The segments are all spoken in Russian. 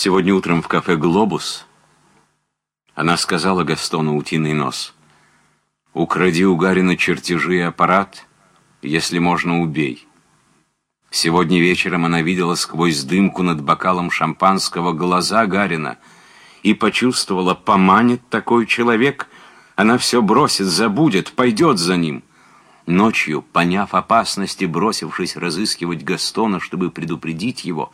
Сегодня утром в кафе «Глобус» она сказала Гастону «Утиный нос». «Укради у Гарина чертежи и аппарат, если можно, убей». Сегодня вечером она видела сквозь дымку над бокалом шампанского глаза Гарина и почувствовала, поманит такой человек, она все бросит, забудет, пойдет за ним. Ночью, поняв опасности, бросившись разыскивать Гастона, чтобы предупредить его,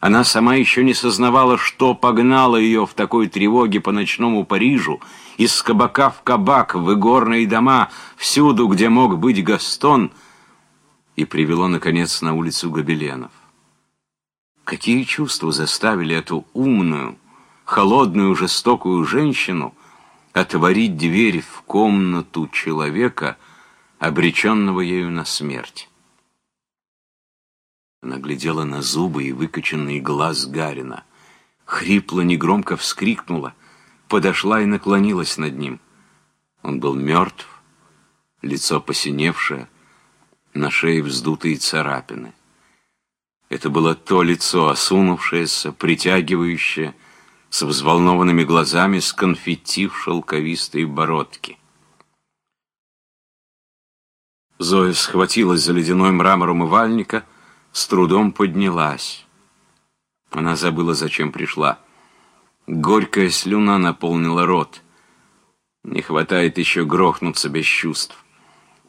она сама еще не сознавала, что погнало ее в такой тревоге по ночному Парижу, из кабака в кабак, в игорные дома, всюду, где мог быть Гастон, и привело, наконец, на улицу Гобеленов. Какие чувства заставили эту умную, холодную, жестокую женщину отворить дверь в комнату человека, обреченного ею на смерть? Она глядела на зубы и выкоченный глаз Гарина. Хрипло, негромко вскрикнула, подошла и наклонилась над ним. Он был мертв, лицо посиневшее, на шее вздутые царапины. Это было то лицо, осунувшееся, притягивающее, с взволнованными глазами, с конфетти в шелковистой бородке. Зоя схватилась за ледяной мрамор умывальника — с трудом поднялась. Она забыла, зачем пришла. Горькая слюна наполнила рот. Не хватает еще грохнуться без чувств.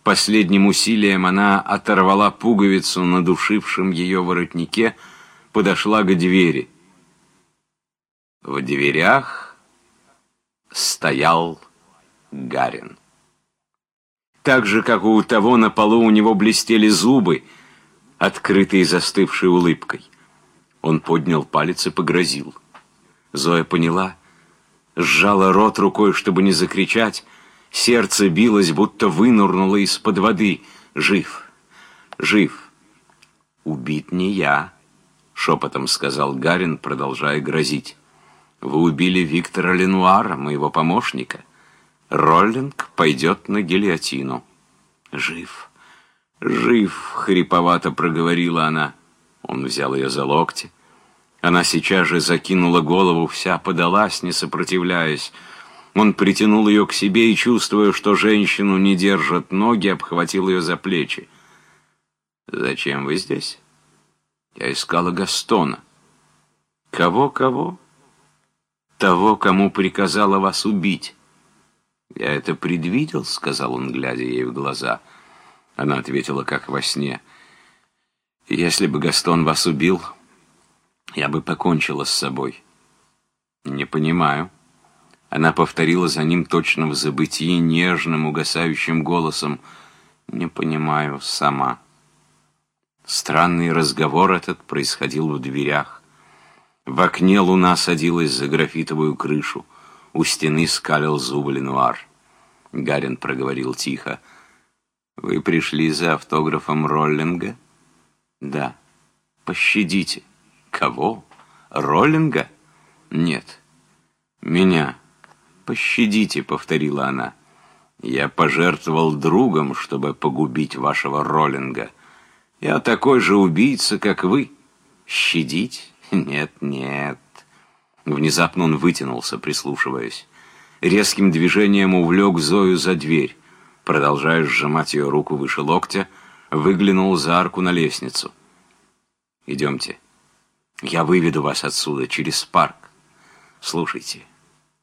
Последним усилием она оторвала пуговицу на душившем ее воротнике, подошла к двери. В дверях стоял Гарин. Так же, как у того на полу у него блестели зубы, открытой застывшей улыбкой. Он поднял палец и погрозил. Зоя поняла, сжала рот рукой, чтобы не закричать. Сердце билось, будто вынурнуло из-под воды. Жив, жив. Убит не я, шепотом сказал Гарин, продолжая грозить. Вы убили Виктора Ленуара, моего помощника. Роллинг пойдет на гильотину. Жив. «Жив!» — хриповато проговорила она. Он взял ее за локти. Она сейчас же закинула голову, вся подалась, не сопротивляясь. Он притянул ее к себе и, чувствуя, что женщину не держат ноги, обхватил ее за плечи. «Зачем вы здесь?» «Я искала Гастона». «Кого-кого?» «Того, кому приказала вас убить». «Я это предвидел», — сказал он, глядя ей в глаза. Она ответила, как во сне. «Если бы Гастон вас убил, я бы покончила с собой». «Не понимаю». Она повторила за ним точно в забытии нежным, угасающим голосом. «Не понимаю сама». Странный разговор этот происходил в дверях. В окне луна садилась за графитовую крышу. У стены скалил зубы Ленуар. Гарин проговорил тихо. Вы пришли за автографом Роллинга? Да. Пощадите. Кого? Роллинга? Нет. Меня. Пощадите, повторила она. Я пожертвовал другом, чтобы погубить вашего Роллинга. Я такой же убийца, как вы. Щадить? Нет, нет. Внезапно он вытянулся, прислушиваясь. Резким движением увлек Зою за дверь продолжая сжимать ее руку выше локтя, выглянул за арку на лестницу. «Идемте. Я выведу вас отсюда, через парк. Слушайте,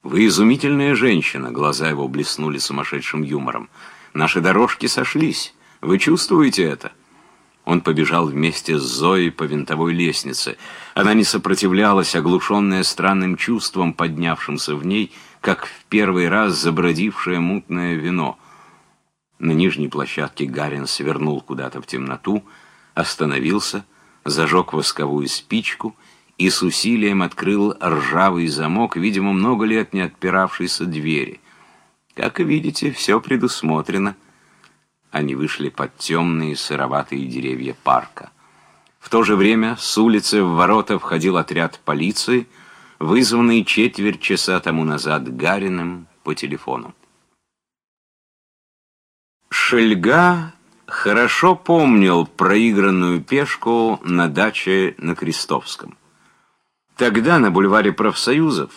вы изумительная женщина», — глаза его блеснули сумасшедшим юмором. «Наши дорожки сошлись. Вы чувствуете это?» Он побежал вместе с Зоей по винтовой лестнице. Она не сопротивлялась, оглушенная странным чувством, поднявшимся в ней, как в первый раз забродившее мутное вино — на нижней площадке Гарин свернул куда-то в темноту, остановился, зажег восковую спичку и с усилием открыл ржавый замок, видимо, много лет не отпиравшийся двери. Как видите, все предусмотрено. Они вышли под темные сыроватые деревья парка. В то же время с улицы в ворота входил отряд полиции, вызванный четверть часа тому назад Гариным по телефону. Шельга хорошо помнил проигранную пешку на даче на Крестовском. Тогда на бульваре профсоюзов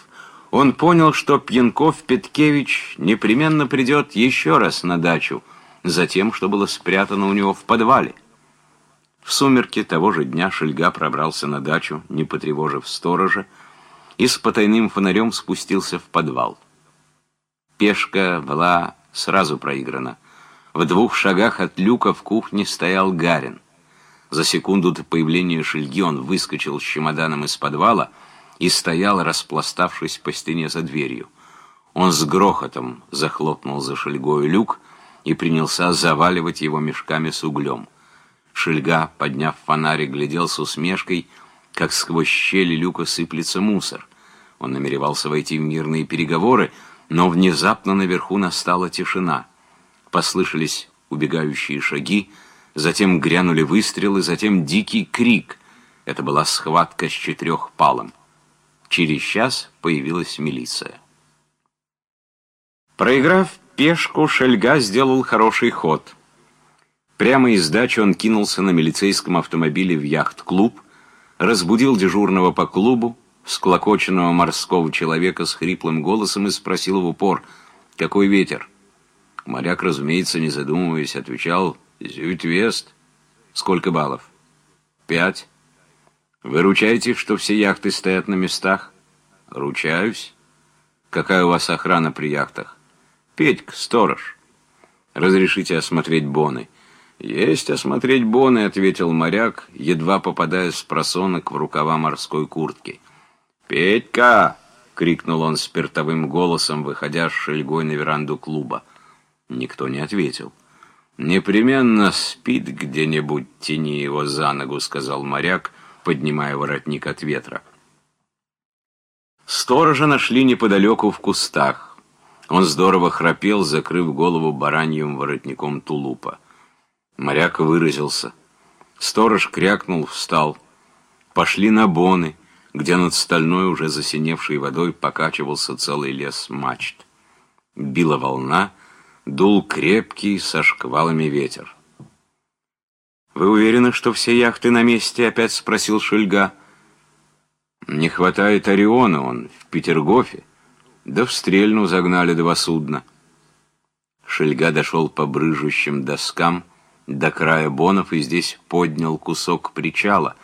он понял, что Пьянков-Петкевич непременно придет еще раз на дачу за тем, что было спрятано у него в подвале. В сумерки того же дня Шельга пробрался на дачу, не потревожив сторожа, и с потайным фонарем спустился в подвал. Пешка была сразу проиграна. В двух шагах от люка в кухне стоял Гарин. За секунду до появления Шельги он выскочил с чемоданом из подвала и стоял, распластавшись по стене за дверью. Он с грохотом захлопнул за Шельгою люк и принялся заваливать его мешками с углем. Шельга, подняв фонарик, глядел с усмешкой, как сквозь щели люка сыплется мусор. Он намеревался войти в мирные переговоры, но внезапно наверху настала тишина. Послышались убегающие шаги, затем грянули выстрелы, затем дикий крик. Это была схватка с четырехпалом. Через час появилась милиция. Проиграв пешку, Шельга сделал хороший ход. Прямо из дачи он кинулся на милицейском автомобиле в яхт-клуб, разбудил дежурного по клубу, склокоченного морского человека с хриплым голосом и спросил в упор, «Какой ветер?» Моряк, разумеется, не задумываясь, отвечал «Зюит-Вест». «Сколько баллов?» «Пять». «Вы что все яхты стоят на местах?» «Ручаюсь». «Какая у вас охрана при яхтах?» «Петька, сторож». «Разрешите осмотреть боны?» «Есть осмотреть боны», — ответил моряк, едва попадая с просонок в рукава морской куртки. «Петька!» — крикнул он спиртовым голосом, выходя с шельгой на веранду клуба. Никто не ответил. «Непременно спит где-нибудь, тяни его за ногу», — сказал моряк, поднимая воротник от ветра. Сторожа нашли неподалеку в кустах. Он здорово храпел, закрыв голову бараньим воротником тулупа. Моряк выразился. Сторож крякнул, встал. Пошли на боны, где над стальной, уже засиневшей водой, покачивался целый лес мачт. Била волна, дул крепкий со шквалами ветер. «Вы уверены, что все яхты на месте?» — опять спросил Шельга. «Не хватает Ориона, он в Петергофе. Да в Стрельну загнали два судна». Шельга дошел по брыжущим доскам до края бонов и здесь поднял кусок причала.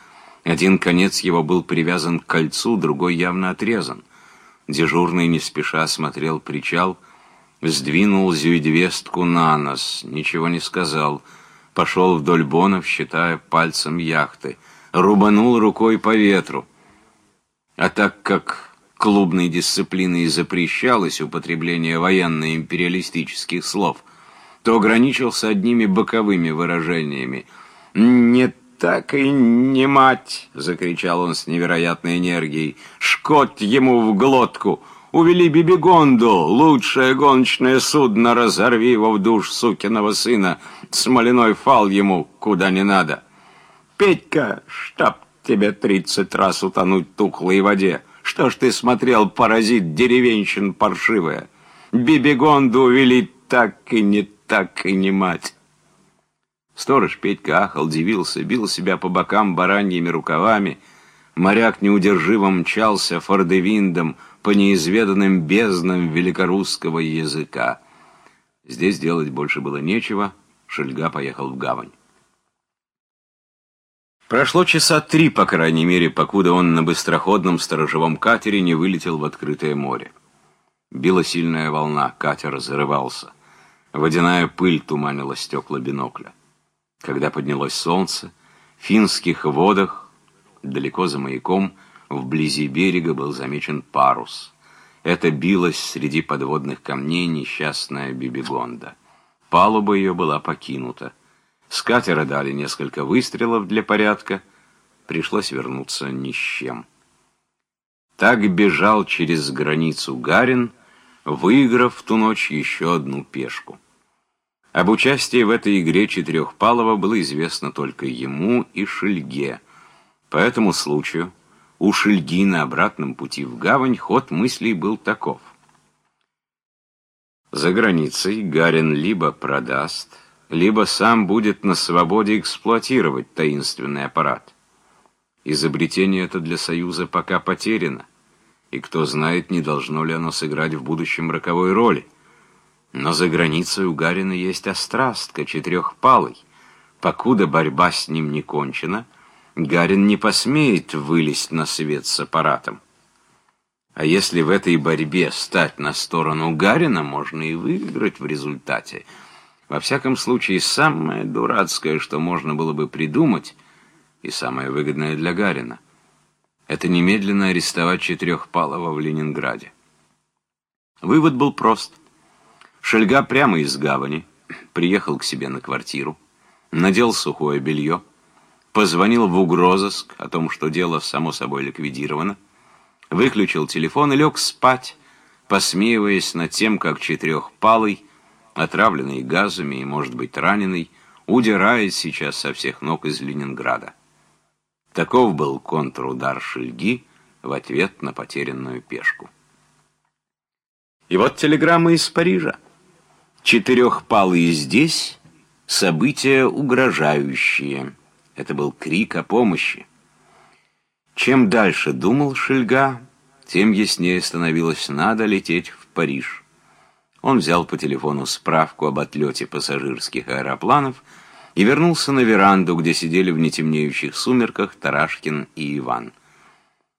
Один конец его был привязан к кольцу, другой явно отрезан. Дежурный не спеша смотрел причал — Сдвинул зюидвестку на нос, ничего не сказал. Пошел вдоль бонов, считая пальцем яхты. Рубанул рукой по ветру. А так как клубной дисциплиной запрещалось употребление военно-империалистических слов, то ограничился одними боковыми выражениями. «Не так и не мать!» — закричал он с невероятной энергией. «Шкот ему в глотку!» Увели Бибигонду, лучшее гоночное судно, разорви его в душ сукиного сына, смоляной фал ему куда не надо. Петька, чтоб тебе тридцать раз утонуть в тухлой воде. Что ж ты смотрел, паразит деревенщин паршивая? Бибигонду увели так и не так и не мать. Сторож Петька ахал, дивился, бил себя по бокам бараньими рукавами. Моряк неудержимо мчался фордевиндом, по неизведанным безднам великорусского языка. Здесь делать больше было нечего, Шельга поехал в гавань. Прошло часа три, по крайней мере, покуда он на быстроходном сторожевом катере не вылетел в открытое море. Била сильная волна, катер разрывался. Водяная пыль туманила стекла бинокля. Когда поднялось солнце, в финских водах, далеко за маяком, Вблизи берега был замечен парус. Это билась среди подводных камней несчастная Бибигонда. Палуба ее была покинута. С катера дали несколько выстрелов для порядка. Пришлось вернуться ни с чем. Так бежал через границу Гарин, выиграв в ту ночь еще одну пешку. Об участии в этой игре Четырехпалова было известно только ему и Шельге. По этому случаю у Шельги на обратном пути в гавань ход мыслей был таков. За границей Гарин либо продаст, либо сам будет на свободе эксплуатировать таинственный аппарат. Изобретение это для Союза пока потеряно, и кто знает, не должно ли оно сыграть в будущем роковой роли. Но за границей у Гарина есть острастка, четырехпалый. Покуда борьба с ним не кончена, Гарин не посмеет вылезть на свет с аппаратом. А если в этой борьбе стать на сторону Гарина, можно и выиграть в результате. Во всяком случае, самое дурацкое, что можно было бы придумать, и самое выгодное для Гарина, это немедленно арестовать Четырехпалова в Ленинграде. Вывод был прост. Шельга прямо из гавани приехал к себе на квартиру, надел сухое белье, позвонил в угрозыск о том, что дело само собой ликвидировано, выключил телефон и лег спать, посмеиваясь над тем, как четырехпалый, отравленный газами и, может быть, раненый, удирает сейчас со всех ног из Ленинграда. Таков был контрудар Шельги в ответ на потерянную пешку. И вот телеграмма из Парижа. Четырехпалый здесь, события угрожающие. Это был крик о помощи. Чем дальше думал Шельга, тем яснее становилось, надо лететь в Париж. Он взял по телефону справку об отлете пассажирских аэропланов и вернулся на веранду, где сидели в нетемнеющих сумерках Тарашкин и Иван.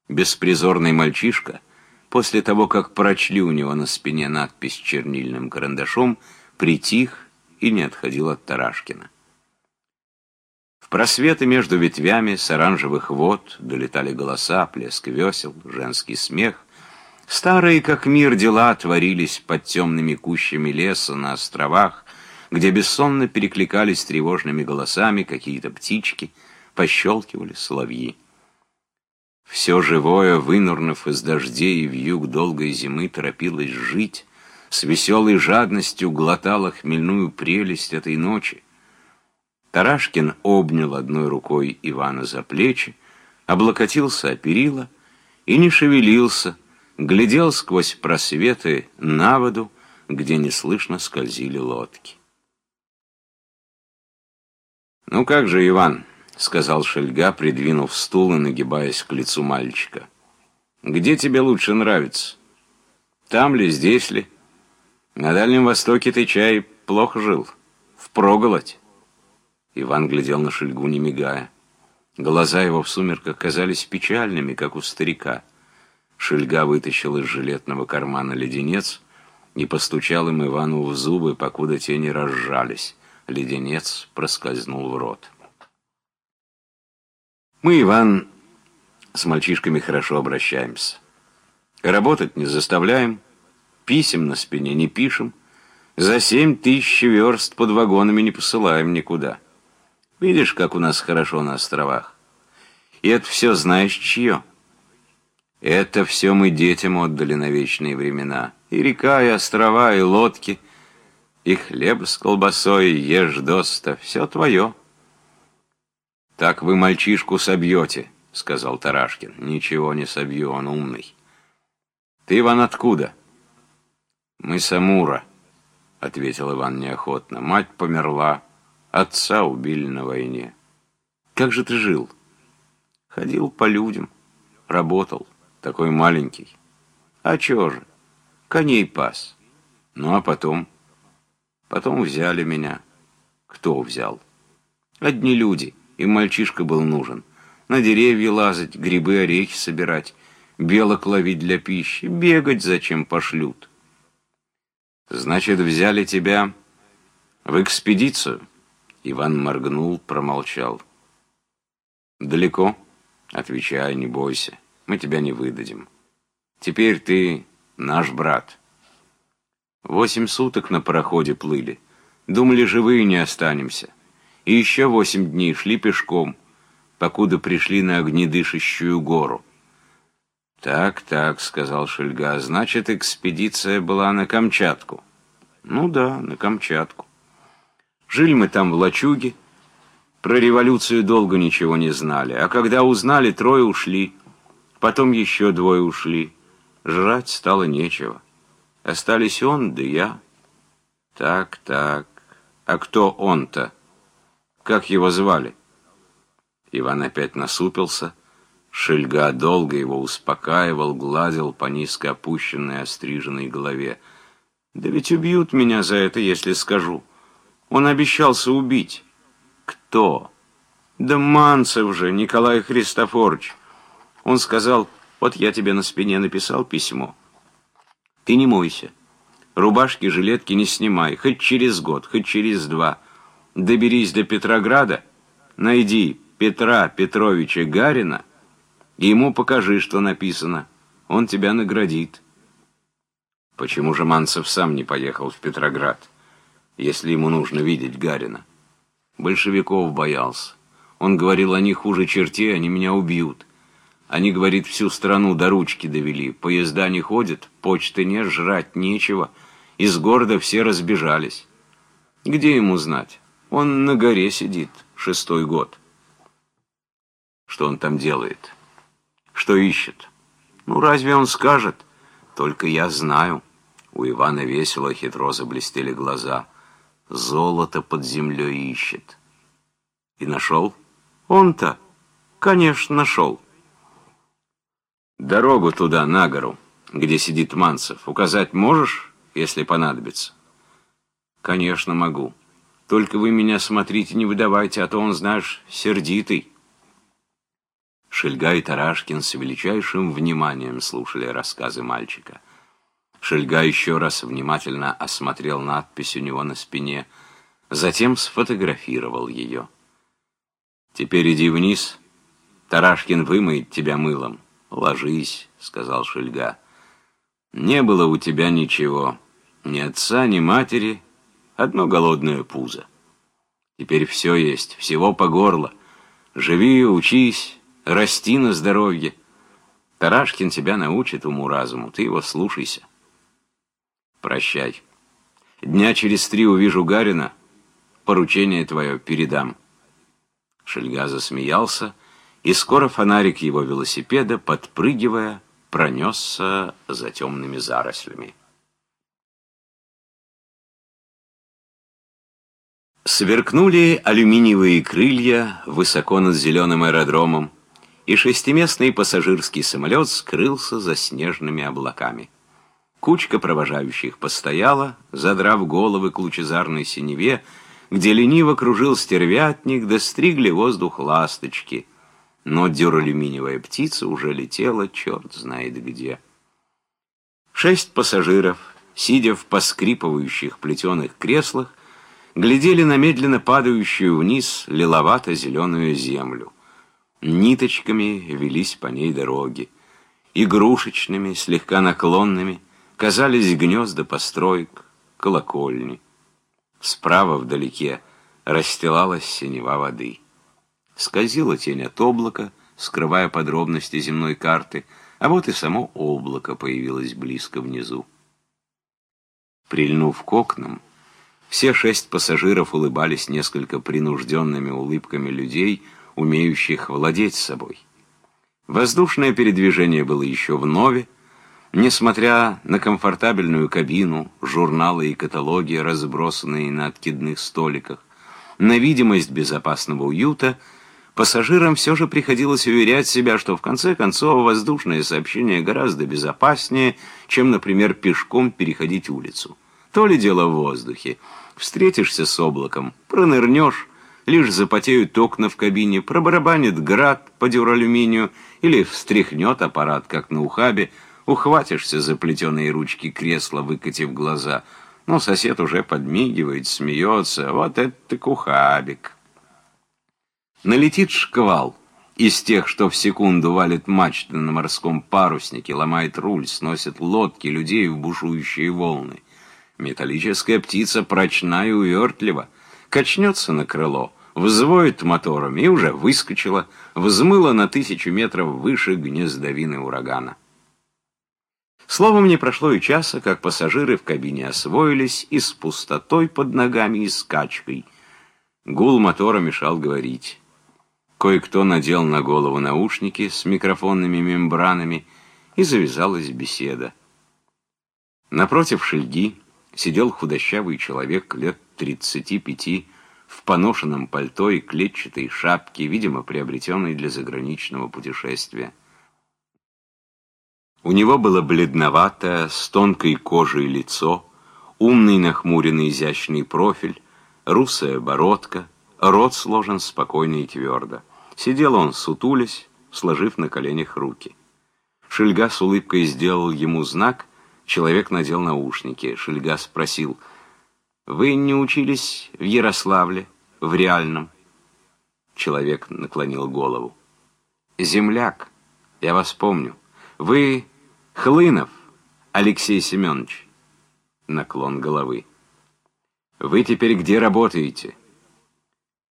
Беспризорный мальчишка, после того, как прочли у него на спине надпись чернильным карандашом, притих и не отходил от Тарашкина. В просветы между ветвями с оранжевых вод долетали голоса, плеск весел, женский смех. Старые, как мир, дела творились под темными кущами леса на островах, где бессонно перекликались тревожными голосами какие-то птички, пощелкивали соловьи. Все живое, вынурнув из дождей и вьюг долгой зимы, торопилось жить, с веселой жадностью глотало хмельную прелесть этой ночи. Тарашкин обнял одной рукой Ивана за плечи, облокотился о перила и не шевелился, глядел сквозь просветы на воду, где неслышно скользили лодки. «Ну как же, Иван?» — сказал Шельга, придвинув стул и нагибаясь к лицу мальчика. «Где тебе лучше нравится? Там ли, здесь ли? На Дальнем Востоке ты, чай, плохо жил? Впроголодь?» Иван глядел на Шельгу, не мигая. Глаза его в сумерках казались печальными, как у старика. Шельга вытащил из жилетного кармана леденец и постучал им Ивану в зубы, покуда те не разжались. Леденец проскользнул в рот. Мы, Иван, с мальчишками хорошо обращаемся. Работать не заставляем, писем на спине не пишем, за семь тысяч верст под вагонами не посылаем никуда. Видишь, как у нас хорошо на островах? И это все знаешь чье? Это все мы детям отдали на вечные времена. И река, и острова, и лодки, и хлеб с колбасой, ешь доста. Все твое. Так вы мальчишку собьете, сказал Тарашкин. Ничего не собью, он умный. Ты, Иван, откуда? Мы с Амура, ответил Иван неохотно. Мать померла. Отца убили на войне. Как же ты жил? Ходил по людям, работал, такой маленький. А чё же? Коней пас. Ну а потом? Потом взяли меня. Кто взял? Одни люди, и мальчишка был нужен. На деревья лазать, грибы, орехи собирать, белок ловить для пищи, бегать зачем пошлют. Значит, взяли тебя в экспедицию? Иван моргнул, промолчал. «Далеко?» «Отвечай, не бойся. Мы тебя не выдадим. Теперь ты наш брат». Восемь суток на пароходе плыли. Думали, живые не останемся. И еще восемь дней шли пешком, покуда пришли на огнедышащую гору. «Так, так», — сказал Шельга, — «значит, экспедиция была на Камчатку». «Ну да, на Камчатку». Жили мы там в лачуге. Про революцию долго ничего не знали. А когда узнали, трое ушли. Потом еще двое ушли. Жрать стало нечего. Остались он да я. Так, так. А кто он-то? Как его звали? Иван опять насупился, Шельга долго его успокаивал, гладил по низко опущенной остриженной голове. «Да ведь убьют меня за это, если скажу. Он обещался убить». «Кто?» «Да Манцев же, Николай Христофорович». Он сказал, «Вот я тебе на спине написал письмо. Ты не мойся. Рубашки, жилетки не снимай, хоть через год, хоть через два. Доберись до Петрограда, найди Петра Петровича Гарина, и ему покажи, что написано. Он тебя наградит. Почему же Манцев сам не поехал в Петроград, если ему нужно видеть Гарина? Большевиков боялся. Он говорил, они хуже чертей, они меня убьют. Они, говорит, всю страну до ручки довели. Поезда не ходят, почты нет, жрать нечего. Из города все разбежались. Где ему знать? Он на горе сидит, шестой год. Что он там делает? Что ищет? Ну, разве он скажет? Только я знаю. У Ивана весело, хитро заблестели глаза. Золото под землей ищет. И нашел? Он-то, конечно, нашел. Дорогу туда, на гору, где сидит Манцев, указать можешь, если понадобится? Конечно, могу. Только вы меня смотрите, не выдавайте, а то он, знаешь, сердитый. Шельга и Тарашкин с величайшим вниманием слушали рассказы мальчика. Шельга еще раз внимательно осмотрел надпись у него на спине, затем сфотографировал ее. «Теперь иди вниз, Тарашкин вымоет тебя мылом. Ложись», — сказал Шельга. «Не было у тебя ничего, ни отца, ни матери, одно голодное пузо. Теперь все есть, всего по горло. Живи, учись, расти на здоровье. Тарашкин тебя научит уму-разуму, ты его слушайся. Прощай. Дня через три увижу Гарина, поручение твое передам. Шельга засмеялся, и скоро фонарик его велосипеда, подпрыгивая, пронесся за темными зарослями. Сверкнули алюминиевые крылья высоко над зеленым аэродромом, и шестиместный пассажирский самолет скрылся за снежными облаками. Кучка провожающих постояла, задрав головы к лучезарной синеве, где лениво кружил стервятник, да стригли воздух ласточки. Но дюралюминиевая птица уже летела черт знает где. Шесть пассажиров, сидя в поскрипывающих плетеных креслах, глядели на медленно падающую вниз лиловато-зеленую землю. Ниточками велись по ней дороги. Игрушечными, слегка наклонными, казались гнезда построек, колокольни. Справа вдалеке расстилалась синева воды. Скользила тень от облака, скрывая подробности земной карты, а вот и само облако появилось близко внизу. Прильнув к окнам, все шесть пассажиров улыбались несколько принужденными улыбками людей — умеющих владеть собой. Воздушное передвижение было еще в нове, несмотря на комфортабельную кабину, журналы и каталоги, разбросанные на откидных столиках, на видимость безопасного уюта, пассажирам все же приходилось уверять себя, что в конце концов воздушное сообщение гораздо безопаснее, чем, например, пешком переходить улицу. То ли дело в воздухе. Встретишься с облаком, пронырнешь, лишь запотеют окна в кабине, пробарабанит град по дюралюминию или встряхнет аппарат, как на ухабе, ухватишься за плетеные ручки кресла, выкатив глаза. Но сосед уже подмигивает, смеется. Вот это так ухабик. Налетит шквал из тех, что в секунду валит мачты на морском паруснике, ломает руль, сносит лодки людей в бушующие волны. Металлическая птица прочна и увертлива, качнется на крыло — взвоет мотором и уже выскочила, взмыла на тысячу метров выше гнездовины урагана. Словом, не прошло и часа, как пассажиры в кабине освоились и с пустотой под ногами, и скачкой. Гул мотора мешал говорить. Кое-кто надел на голову наушники с микрофонными мембранами, и завязалась беседа. Напротив шельги сидел худощавый человек лет тридцати пяти, в поношенном пальто и клетчатой шапке, видимо, приобретенной для заграничного путешествия. У него было бледноватое, с тонкой кожей лицо, умный нахмуренный изящный профиль, русая бородка, рот сложен спокойно и твердо. Сидел он, сутулясь, сложив на коленях руки. Шельга с улыбкой сделал ему знак, человек надел наушники. Шельга спросил, «Вы не учились в Ярославле, в реальном?» Человек наклонил голову. «Земляк, я вас помню. Вы Хлынов Алексей Семенович?» Наклон головы. «Вы теперь где работаете?»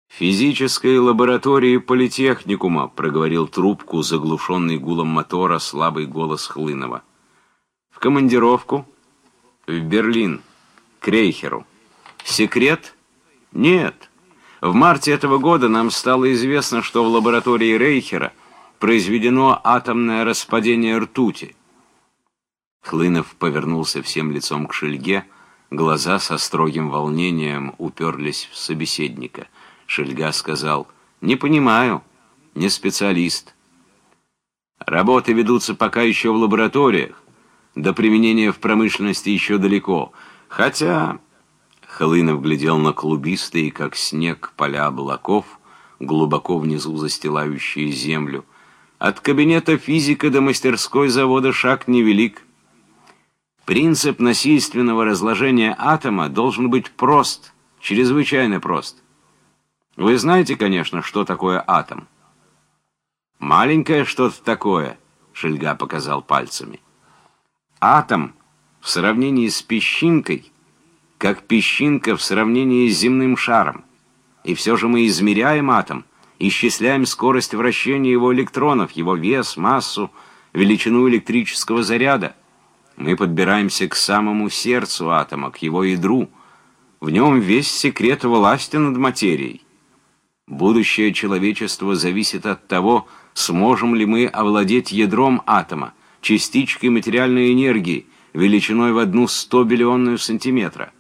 «Физической лаборатории политехникума», — проговорил трубку, заглушенный гулом мотора, слабый голос Хлынова. «В командировку?» «В Берлин. К Рейхеру». «Секрет?» «Нет. В марте этого года нам стало известно, что в лаборатории Рейхера произведено атомное распадение ртути». Хлынов повернулся всем лицом к Шельге, глаза со строгим волнением уперлись в собеседника — Шельга сказал, «Не понимаю, не специалист. Работы ведутся пока еще в лабораториях, до применения в промышленности еще далеко. Хотя...» Хлынов глядел на клубистые, как снег, поля облаков, глубоко внизу застилающие землю. От кабинета физика до мастерской завода шаг невелик. Принцип насильственного разложения атома должен быть прост, чрезвычайно прост. Вы знаете, конечно, что такое атом? Маленькое что-то такое, Шельга показал пальцами. Атом в сравнении с песчинкой, как песчинка в сравнении с земным шаром. И все же мы измеряем атом, исчисляем скорость вращения его электронов, его вес, массу, величину электрического заряда. Мы подбираемся к самому сердцу атома, к его ядру. В нем весь секрет власти над материей. Будущее человечества зависит от того, сможем ли мы овладеть ядром атома, частичкой материальной энергии, величиной в одну сто биллионную сантиметра.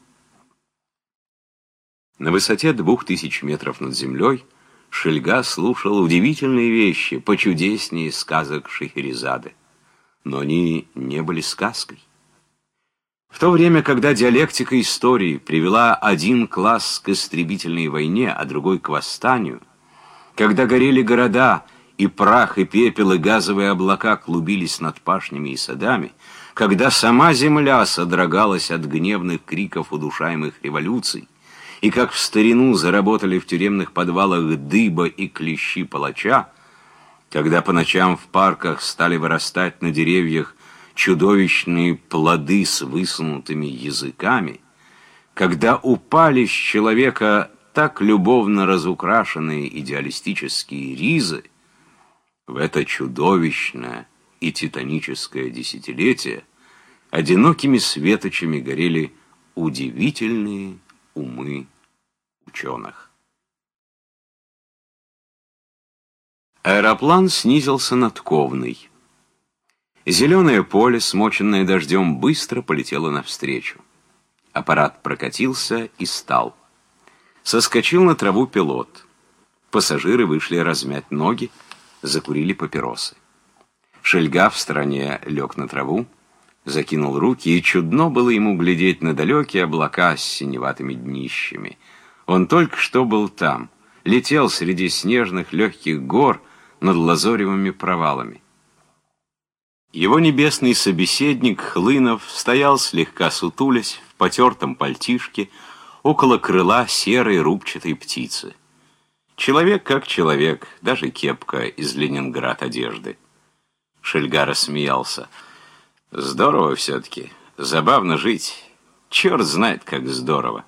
На высоте двух тысяч метров над землей Шельга слушал удивительные вещи, почудеснее сказок Шехерезады. Но они не были сказкой. В то время, когда диалектика истории привела один класс к истребительной войне, а другой к восстанию, когда горели города, и прах, и пепел, и газовые облака клубились над пашнями и садами, когда сама земля содрогалась от гневных криков удушаемых революций, и как в старину заработали в тюремных подвалах дыба и клещи палача, когда по ночам в парках стали вырастать на деревьях чудовищные плоды с высунутыми языками, когда упали с человека так любовно разукрашенные идеалистические ризы, в это чудовищное и титаническое десятилетие одинокими светочами горели удивительные умы ученых. Аэроплан снизился над Ковной. Зеленое поле, смоченное дождем, быстро полетело навстречу. Аппарат прокатился и стал. Соскочил на траву пилот. Пассажиры вышли размять ноги, закурили папиросы. Шельга в стороне лег на траву, закинул руки, и чудно было ему глядеть на далекие облака с синеватыми днищами. Он только что был там, летел среди снежных легких гор над лазоревыми провалами. Его небесный собеседник Хлынов стоял слегка сутулясь в потертом пальтишке около крыла серой рубчатой птицы. Человек как человек, даже кепка из Ленинград одежды. Шельга рассмеялся. Здорово все-таки, забавно жить. Черт знает, как здорово.